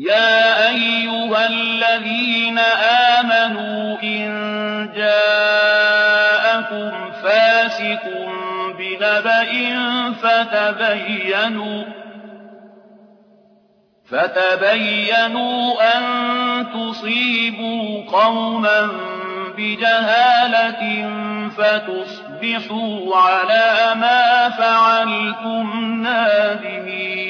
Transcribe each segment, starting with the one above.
يا أيها الذين آمنوا إن جاءكم فاسق بنبأ فتبينوا فتبينوا أن تصيبوا قوما بجهالة فتصبحوا على ما فعلتم نادمين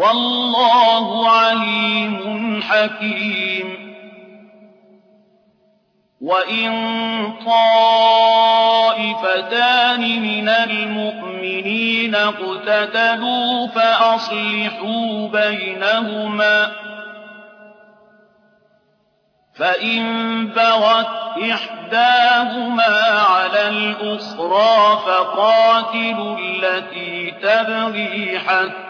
والله عليم حكيم. وإن طائفتان من المؤمنين اقتتلوا فأصلحوا بينهما. فإن بغت إحداهما على الأخرى فقاتلوا التي تبغي حتى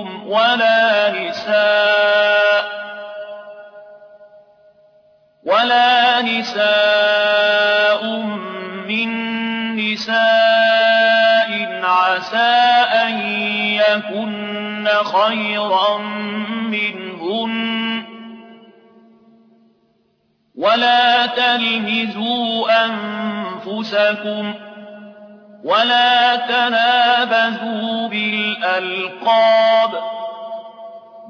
ولا نساء. ولا نساء من نساء عسى أن يكن خيرا منهن. ولا تلمزوا أنفسكم. ولا تنابذوا بالألقاب.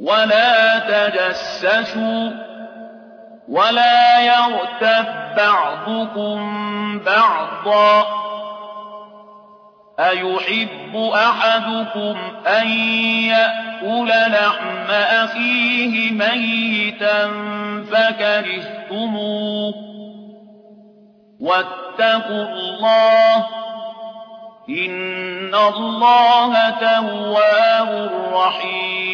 ولا تجسسوا ولا يغتب بعضكم بعضا أيحب أحدكم أن يأكل لحم أخيه ميتا فكرهتموه واتقوا الله إن الله تواب رحيم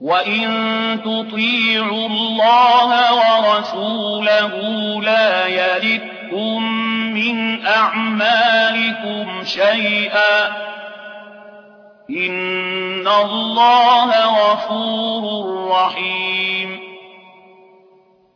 وإن تطيعوا الله ورسوله لا يلدكم من أعمالكم شيئا إن الله غفور رحيم